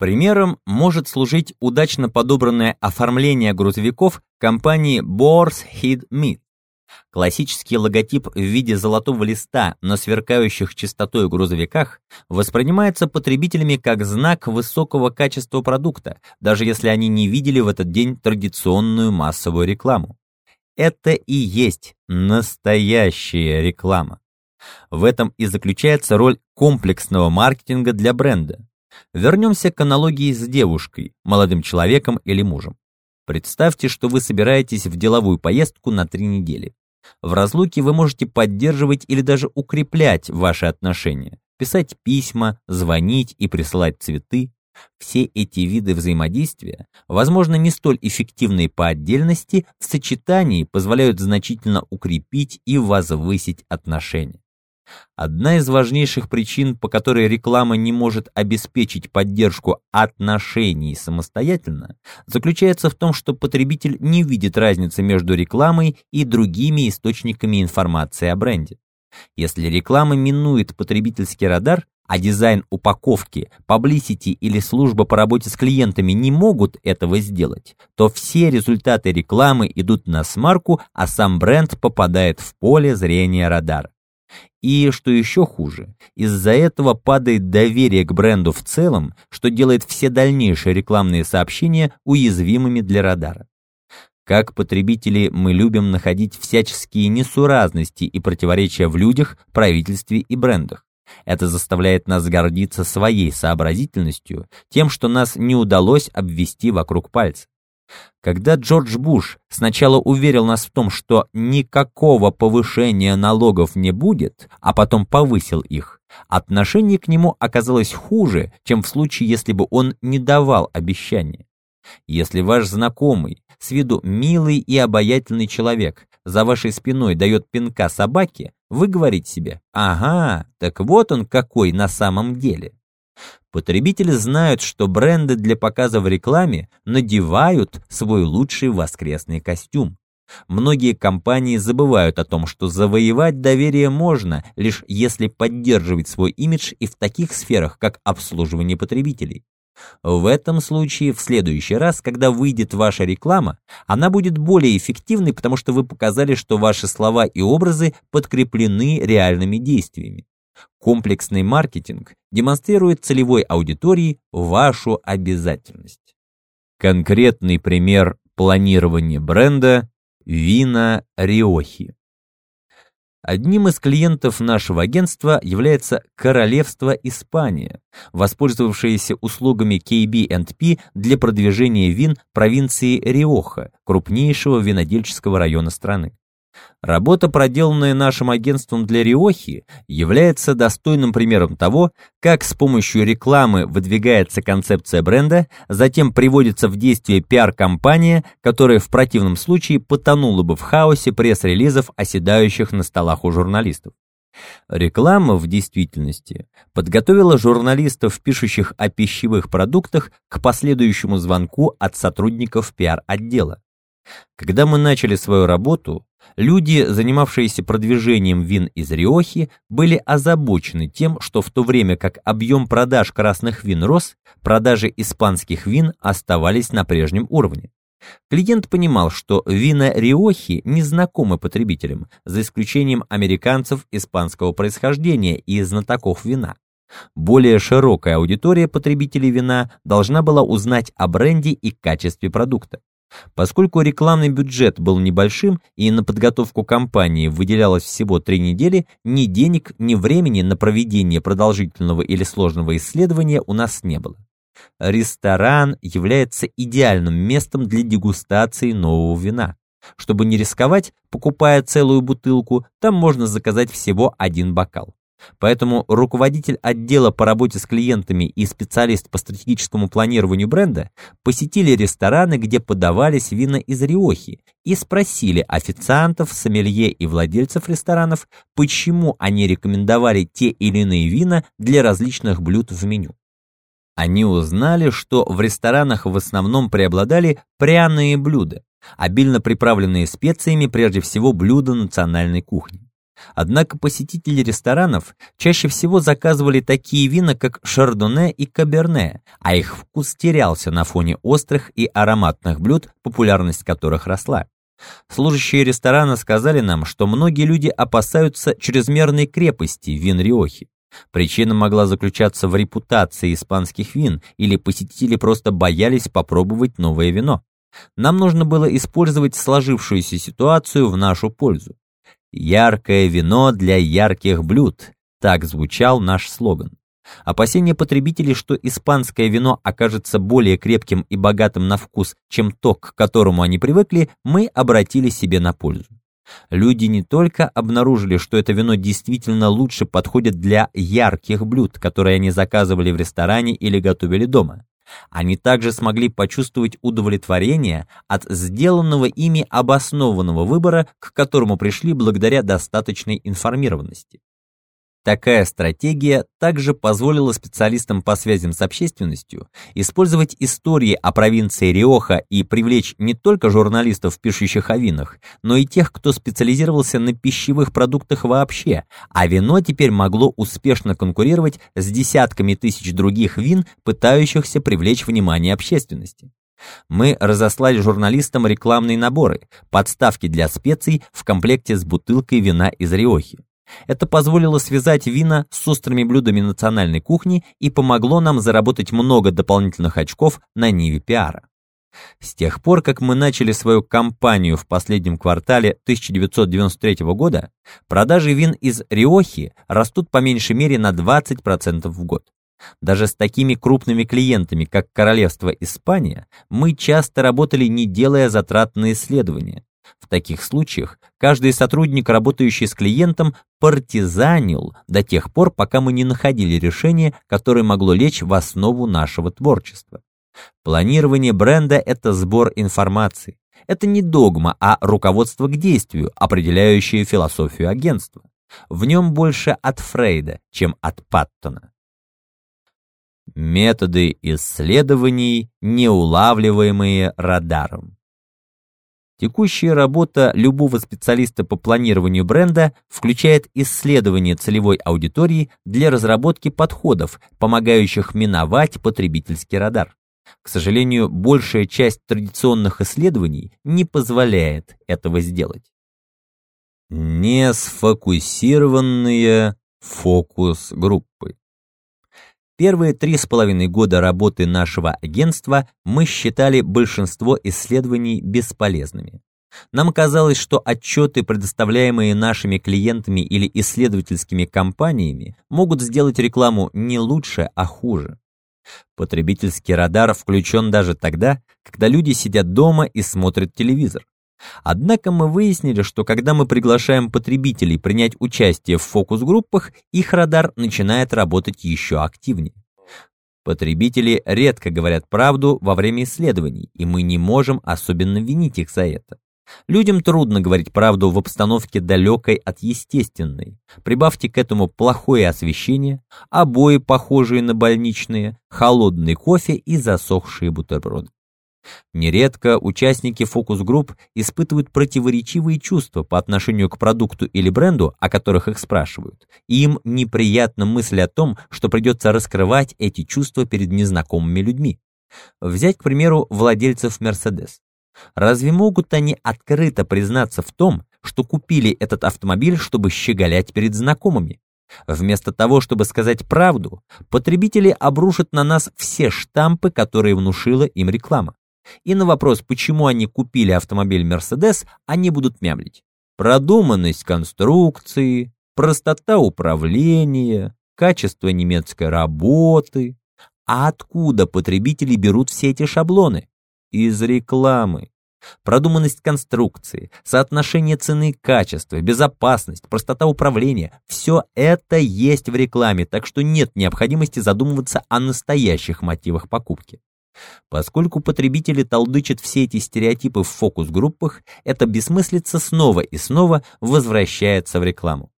Примером может служить удачно подобранное оформление грузовиков компании Boar's Head Meat. Классический логотип в виде золотого листа на сверкающих чистотой грузовиках воспринимается потребителями как знак высокого качества продукта, даже если они не видели в этот день традиционную массовую рекламу. Это и есть настоящая реклама. В этом и заключается роль комплексного маркетинга для бренда. Вернемся к аналогии с девушкой, молодым человеком или мужем. Представьте, что вы собираетесь в деловую поездку на три недели. В разлуке вы можете поддерживать или даже укреплять ваши отношения, писать письма, звонить и присылать цветы. Все эти виды взаимодействия, возможно, не столь эффективные по отдельности, в сочетании позволяют значительно укрепить и возвысить отношения. Одна из важнейших причин, по которой реклама не может обеспечить поддержку отношений самостоятельно, заключается в том, что потребитель не видит разницы между рекламой и другими источниками информации о бренде. Если реклама минует потребительский радар, а дизайн упаковки, publicity или служба по работе с клиентами не могут этого сделать, то все результаты рекламы идут на смарку, а сам бренд попадает в поле зрения радара. И, что еще хуже, из-за этого падает доверие к бренду в целом, что делает все дальнейшие рекламные сообщения уязвимыми для радара. Как потребители мы любим находить всяческие несуразности и противоречия в людях, правительстве и брендах. Это заставляет нас гордиться своей сообразительностью, тем, что нас не удалось обвести вокруг пальца. Когда Джордж Буш сначала уверил нас в том, что никакого повышения налогов не будет, а потом повысил их, отношение к нему оказалось хуже, чем в случае, если бы он не давал обещания. Если ваш знакомый, с виду милый и обаятельный человек, за вашей спиной дает пинка собаке, вы говорите себе «Ага, так вот он какой на самом деле». Потребители знают, что бренды для показа в рекламе надевают свой лучший воскресный костюм. Многие компании забывают о том, что завоевать доверие можно, лишь если поддерживать свой имидж и в таких сферах, как обслуживание потребителей. В этом случае, в следующий раз, когда выйдет ваша реклама, она будет более эффективной, потому что вы показали, что ваши слова и образы подкреплены реальными действиями. Комплексный маркетинг демонстрирует целевой аудитории вашу обязательность. Конкретный пример планирования бренда – вина Риохи. Одним из клиентов нашего агентства является Королевство Испания, воспользовавшееся услугами KB&P для продвижения вин провинции Риоха, крупнейшего винодельческого района страны. Работа, проделанная нашим агентством для Риохи, является достойным примером того, как с помощью рекламы выдвигается концепция бренда, затем приводится в действие пиар-компания, которая в противном случае потонула бы в хаосе пресс-релизов, оседающих на столах у журналистов. Реклама в действительности подготовила журналистов, пишущих о пищевых продуктах, к последующему звонку от сотрудников пиар-отдела. Когда мы начали свою работу, люди, занимавшиеся продвижением вин из Риохи, были озабочены тем, что в то время как объем продаж красных вин рос, продажи испанских вин оставались на прежнем уровне. Клиент понимал, что вина Риохи не знакомы потребителям, за исключением американцев испанского происхождения и знатоков вина. Более широкая аудитория потребителей вина должна была узнать о бренде и качестве продукта. Поскольку рекламный бюджет был небольшим и на подготовку кампании выделялось всего три недели, ни денег, ни времени на проведение продолжительного или сложного исследования у нас не было. Ресторан является идеальным местом для дегустации нового вина. Чтобы не рисковать, покупая целую бутылку, там можно заказать всего один бокал. Поэтому руководитель отдела по работе с клиентами и специалист по стратегическому планированию бренда посетили рестораны, где подавались вина из Риохи, и спросили официантов, сомелье и владельцев ресторанов, почему они рекомендовали те или иные вина для различных блюд в меню. Они узнали, что в ресторанах в основном преобладали пряные блюда, обильно приправленные специями прежде всего блюда национальной кухни. Однако посетители ресторанов чаще всего заказывали такие вина, как шардоне и каберне, а их вкус терялся на фоне острых и ароматных блюд, популярность которых росла. Служащие ресторана сказали нам, что многие люди опасаются чрезмерной крепости вин Риохи. Причина могла заключаться в репутации испанских вин, или посетители просто боялись попробовать новое вино. Нам нужно было использовать сложившуюся ситуацию в нашу пользу. «Яркое вино для ярких блюд» — так звучал наш слоган. Опасения потребителей, что испанское вино окажется более крепким и богатым на вкус, чем то, к которому они привыкли, мы обратили себе на пользу. Люди не только обнаружили, что это вино действительно лучше подходит для ярких блюд, которые они заказывали в ресторане или готовили дома. Они также смогли почувствовать удовлетворение от сделанного ими обоснованного выбора, к которому пришли благодаря достаточной информированности. Такая стратегия также позволила специалистам по связям с общественностью использовать истории о провинции Риоха и привлечь не только журналистов, пишущих о винах, но и тех, кто специализировался на пищевых продуктах вообще, а вино теперь могло успешно конкурировать с десятками тысяч других вин, пытающихся привлечь внимание общественности. Мы разослали журналистам рекламные наборы, подставки для специй в комплекте с бутылкой вина из Риохи. Это позволило связать вина с острыми блюдами национальной кухни и помогло нам заработать много дополнительных очков на ниве пиара. С тех пор, как мы начали свою кампанию в последнем квартале 1993 года, продажи вин из Риохи растут по меньшей мере на 20% в год. Даже с такими крупными клиентами, как Королевство Испания, мы часто работали, не делая затрат на исследования. В таких случаях каждый сотрудник, работающий с клиентом, партизанил до тех пор, пока мы не находили решение, которое могло лечь в основу нашего творчества. Планирование бренда – это сбор информации. Это не догма, а руководство к действию, определяющее философию агентства. В нем больше от Фрейда, чем от Паттона. Методы исследований, неулавливаемые радаром. Текущая работа любого специалиста по планированию бренда включает исследование целевой аудитории для разработки подходов, помогающих миновать потребительский радар. К сожалению, большая часть традиционных исследований не позволяет этого сделать. Не сфокусированные фокус-группы. Первые три с половиной года работы нашего агентства мы считали большинство исследований бесполезными. Нам казалось, что отчеты, предоставляемые нашими клиентами или исследовательскими компаниями, могут сделать рекламу не лучше, а хуже. Потребительский радар включен даже тогда, когда люди сидят дома и смотрят телевизор. Однако мы выяснили, что когда мы приглашаем потребителей принять участие в фокус-группах, их радар начинает работать еще активнее. Потребители редко говорят правду во время исследований, и мы не можем особенно винить их за это. Людям трудно говорить правду в обстановке далекой от естественной. Прибавьте к этому плохое освещение, обои, похожие на больничные, холодный кофе и засохшие бутерброды. Нередко участники фокус-групп испытывают противоречивые чувства по отношению к продукту или бренду, о которых их спрашивают. Им неприятна мысль о том, что придется раскрывать эти чувства перед незнакомыми людьми. Взять, к примеру, владельцев Mercedes. Разве могут они открыто признаться в том, что купили этот автомобиль, чтобы щеголять перед знакомыми? Вместо того, чтобы сказать правду, потребители обрушат на нас все штампы, которые внушила им реклама. И на вопрос, почему они купили автомобиль Mercedes, они будут мямлить. Продуманность конструкции, простота управления, качество немецкой работы. А откуда потребители берут все эти шаблоны? Из рекламы. Продуманность конструкции, соотношение цены и качества, безопасность, простота управления – все это есть в рекламе, так что нет необходимости задумываться о настоящих мотивах покупки. Поскольку потребители толдычат все эти стереотипы в фокус-группах, эта бессмыслица снова и снова возвращается в рекламу.